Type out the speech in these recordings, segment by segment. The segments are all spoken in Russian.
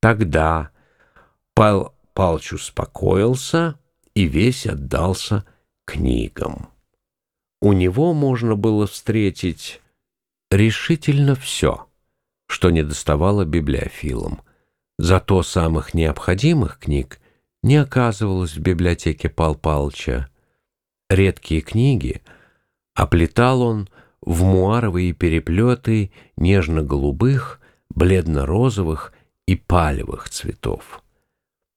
Тогда Павел Палч успокоился и весь отдался книгам. У него можно было встретить решительно все, что не доставало библиофилам. Зато самых необходимых книг не оказывалось в библиотеке Пал Палча. Редкие книги оплетал он в муаровые переплеты нежно-голубых, бледно-розовых и палевых цветов.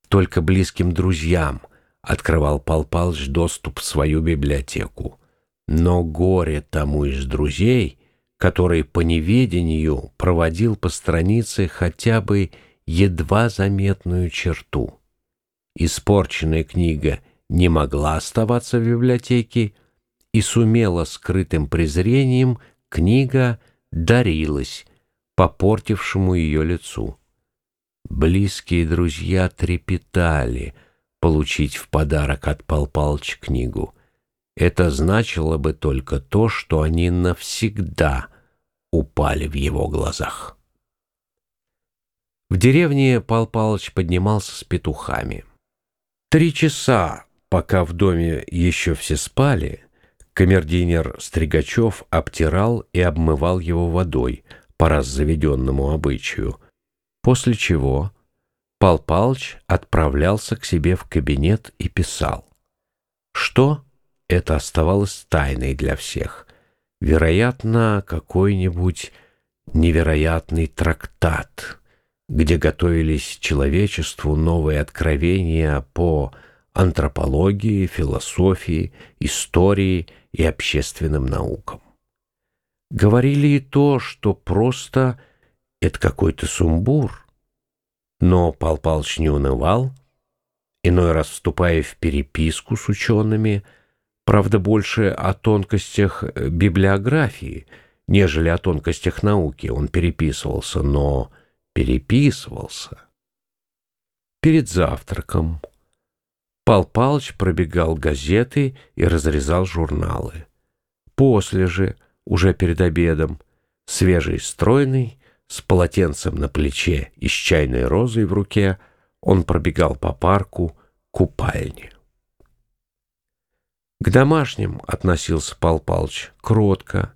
Только близким друзьям открывал Пал Палыч доступ в свою библиотеку. Но горе тому из друзей, который по неведению проводил по странице хотя бы едва заметную черту. Испорченная книга не могла оставаться в библиотеке, и сумела скрытым презрением книга дарилась попортившему ее лицу. Близкие друзья трепетали получить в подарок от Пал книгу. Это значило бы только то, что они навсегда упали в его глазах. В деревне Пал Палыч поднимался с петухами. Три часа, пока в доме еще все спали, камердинер Стригачев обтирал и обмывал его водой по раз заведенному обычаю, после чего Пал Палыч отправлялся к себе в кабинет и писал. Что? Это оставалось тайной для всех. Вероятно, какой-нибудь невероятный трактат, где готовились человечеству новые откровения по антропологии, философии, истории и общественным наукам. Говорили и то, что просто это какой-то сумбур. Но Пал Палыч не унывал, иной раз вступая в переписку с учеными, правда, больше о тонкостях э, библиографии, нежели о тонкостях науки он переписывался, но переписывался. Перед завтраком Пал Палыч пробегал газеты и разрезал журналы. После же, уже перед обедом, свежий стройный, с полотенцем на плече и с чайной розой в руке, он пробегал по парку купальни. К домашним относился Пал Палыч кротко.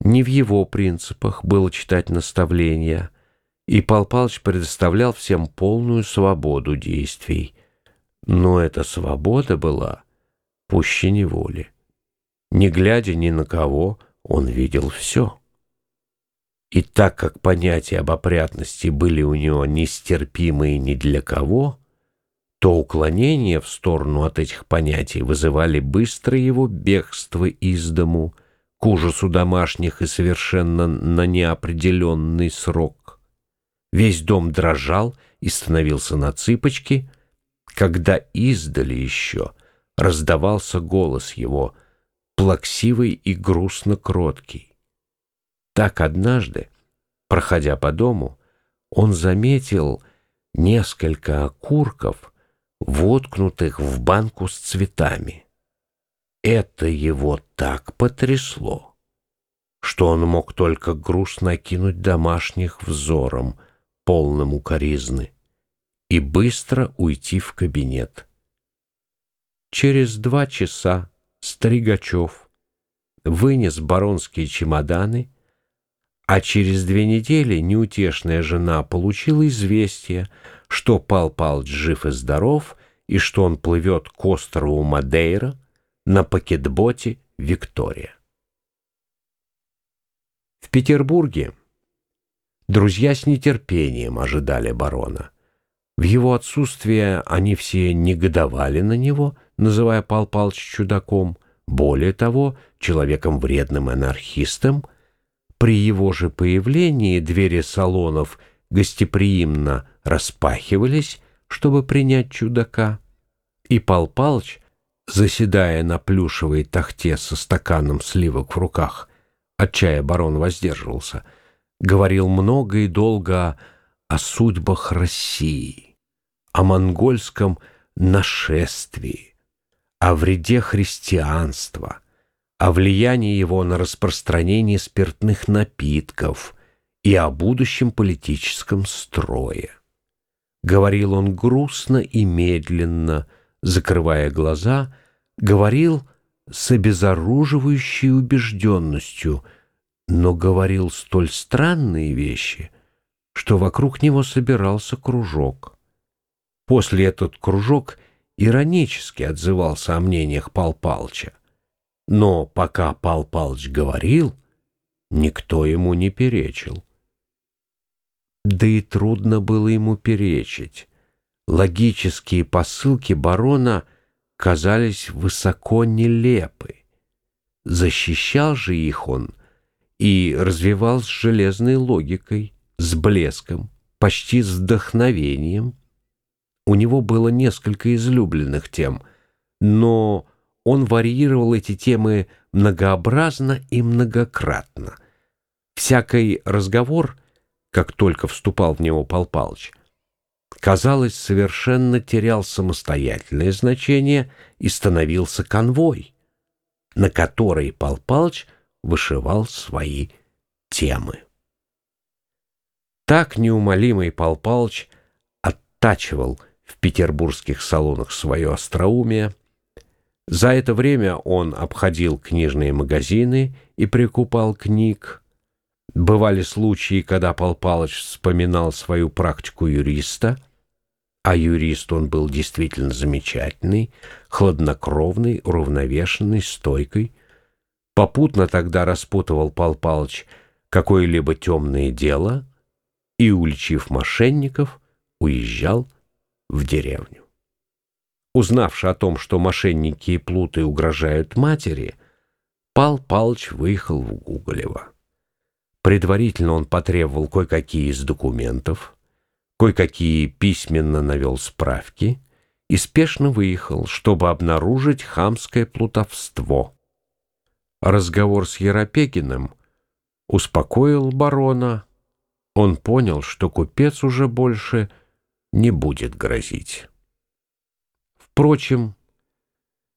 Не в его принципах было читать наставления, и Пал Палыч предоставлял всем полную свободу действий. Но эта свобода была пуще неволи. Не глядя ни на кого, он видел все. И так как понятия об опрятности были у него нестерпимые ни для кого, то уклонения в сторону от этих понятий вызывали быстрое его бегство из дому, к ужасу домашних и совершенно на неопределенный срок. Весь дом дрожал и становился на цыпочки, когда издали еще раздавался голос его, плаксивый и грустно кроткий. Так однажды, проходя по дому, он заметил несколько окурков, воткнутых в банку с цветами. Это его так потрясло, что он мог только грустно окинуть домашних взором, полным укоризны, и быстро уйти в кабинет. Через два часа Стригачев вынес баронские чемоданы а через две недели неутешная жена получила известие, что Пал Палыч жив и здоров, и что он плывет к острову Мадейра на пакетботе «Виктория». В Петербурге друзья с нетерпением ожидали барона. В его отсутствие они все негодовали на него, называя Пал Палыч чудаком, более того, человеком вредным анархистом — при его же появлении двери салонов гостеприимно распахивались, чтобы принять чудака, и Пал Палыч, заседая на плюшевой тахте со стаканом сливок в руках, от чая барон воздерживался, говорил много и долго о судьбах России, о монгольском нашествии, о вреде христианства — о влиянии его на распространение спиртных напитков и о будущем политическом строе. Говорил он грустно и медленно, закрывая глаза, говорил с обезоруживающей убежденностью, но говорил столь странные вещи, что вокруг него собирался кружок. После этот кружок иронически отзывался о мнениях Пал Палча. Но пока Пал Палыч говорил, никто ему не перечил. Да и трудно было ему перечить. Логические посылки барона казались высоко нелепы. Защищал же их он и развивал с железной логикой, с блеском, почти с вдохновением. У него было несколько излюбленных тем, но он варьировал эти темы многообразно и многократно. Всякий разговор, как только вступал в него Пал Палыч, казалось, совершенно терял самостоятельное значение и становился конвой, на который Пал Палыч вышивал свои темы. Так неумолимый Пал Палыч оттачивал в петербургских салонах свое остроумие, за это время он обходил книжные магазины и прикупал книг. Бывали случаи, когда Пал Палыч вспоминал свою практику юриста, а юрист он был действительно замечательный, хладнокровный, уравновешенный, стойкий. Попутно тогда распутывал Пал Палыч какое-либо темное дело и, уличив мошенников, уезжал в деревню. Узнавши о том, что мошенники и плуты угрожают матери, Пал Палыч выехал в Гуголево. Предварительно он потребовал кое-какие из документов, кое-какие письменно навел справки и спешно выехал, чтобы обнаружить хамское плутовство. Разговор с Еропегиным успокоил барона. Он понял, что купец уже больше не будет грозить. Впрочем,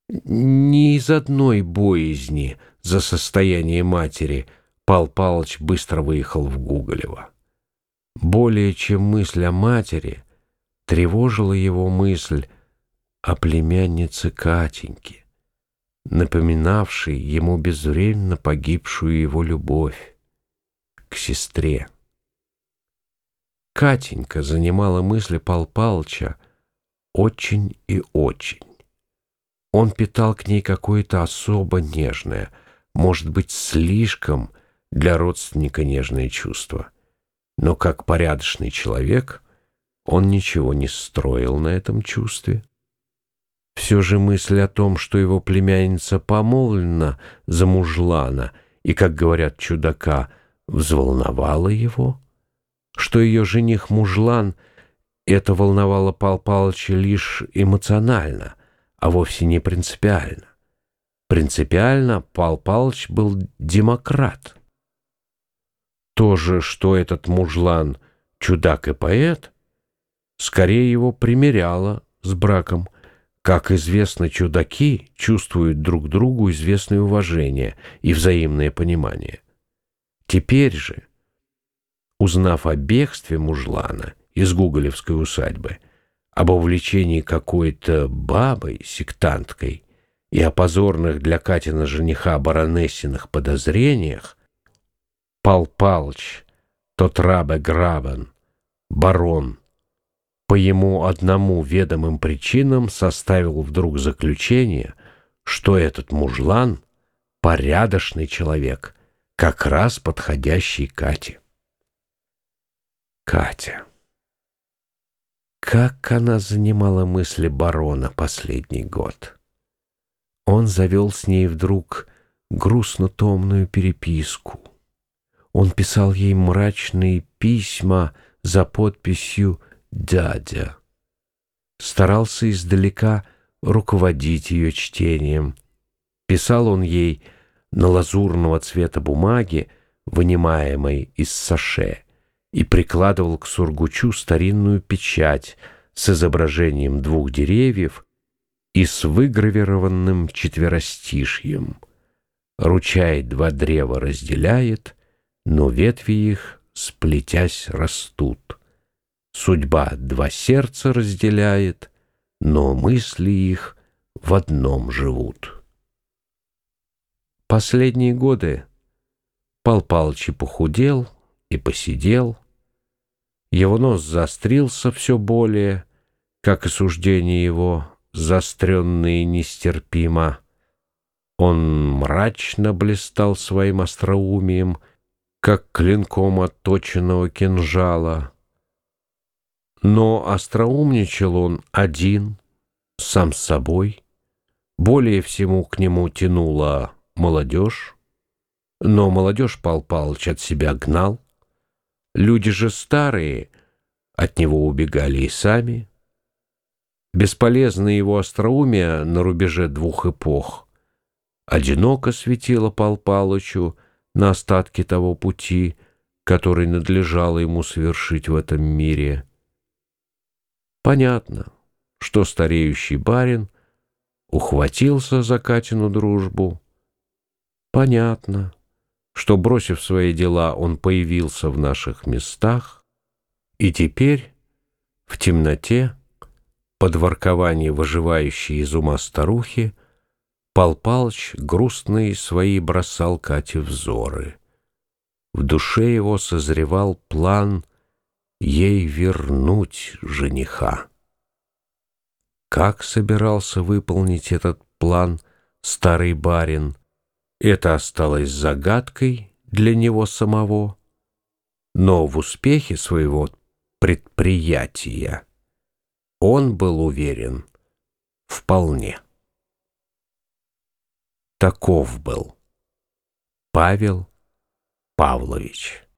ни из одной боязни за состояние матери Пал Палыч быстро выехал в Гуголево. Более чем мысль о матери тревожила его мысль о племяннице Катеньке, напоминавшей ему безвременно погибшую его любовь к сестре. Катенька занимала мысли Пал Палыча очень и очень. Он питал к ней какое-то особо нежное, может быть, слишком для родственника нежное чувство. Но как порядочный человек он ничего не строил на этом чувстве. Все же мысль о том, что его племянница помолвлена за мужлана и, как говорят чудака, взволновала его, что ее жених-мужлан — это волновало Пал Палыча лишь эмоционально, а вовсе не принципиально. Принципиально Пал Палыч был демократ. То же, что этот мужлан чудак и поэт, скорее его примеряло с браком. Как известно, чудаки чувствуют друг другу известное уважение и взаимное понимание. Теперь же, узнав о бегстве мужлана из Гуголевской усадьбы, об увлечении какой-то бабой, сектанткой, и о позорных для Катина жениха баронессиных подозрениях, Пал Палыч, тот рабе Грабен, барон, по ему одному ведомым причинам составил вдруг заключение, что этот мужлан — порядочный человек, как раз подходящий Кате. Катя. Как она занимала мысли барона последний год. Он завел с ней вдруг грустно-томную переписку. Он писал ей мрачные письма за подписью «Дядя». Старался издалека руководить ее чтением. Писал он ей на лазурного цвета бумаги, вынимаемой из саше, и прикладывал к сургучу старинную печать с изображением двух деревьев и с выгравированным четверостишьем. Ручай два древа разделяет, но ветви их, сплетясь, растут. Судьба два сердца разделяет, но мысли их в одном живут. Последние годы Пал Палыч и похудел, и посидел. Его нос заострился все более, как и суждение его, заостренные нестерпимо. Он мрачно блистал своим остроумием, как клинком отточенного кинжала. Но остроумничал он один, сам с собой. Более всему к нему тянула молодежь. Но молодежь Пал Палыч от себя гнал. Люди же старые от него убегали и сами. Бесполезно его остроумие на рубеже двух эпох — одиноко светило Пал Палычу на остатки того пути, который надлежало ему совершить в этом мире. Понятно, что стареющий барин ухватился за Катину дружбу. Понятно, что, бросив свои дела, он появился в наших местах, и теперь в темноте, под воркование выживающей из ума старухи, Пал Палыч грустные свои бросал Кате взоры. В душе его созревал план ей вернуть жениха. Как собирался выполнить этот план старый барин, это осталось загадкой для него самого, но в успехе своего предприятия он был уверен вполне. Таков был Павел Павлович.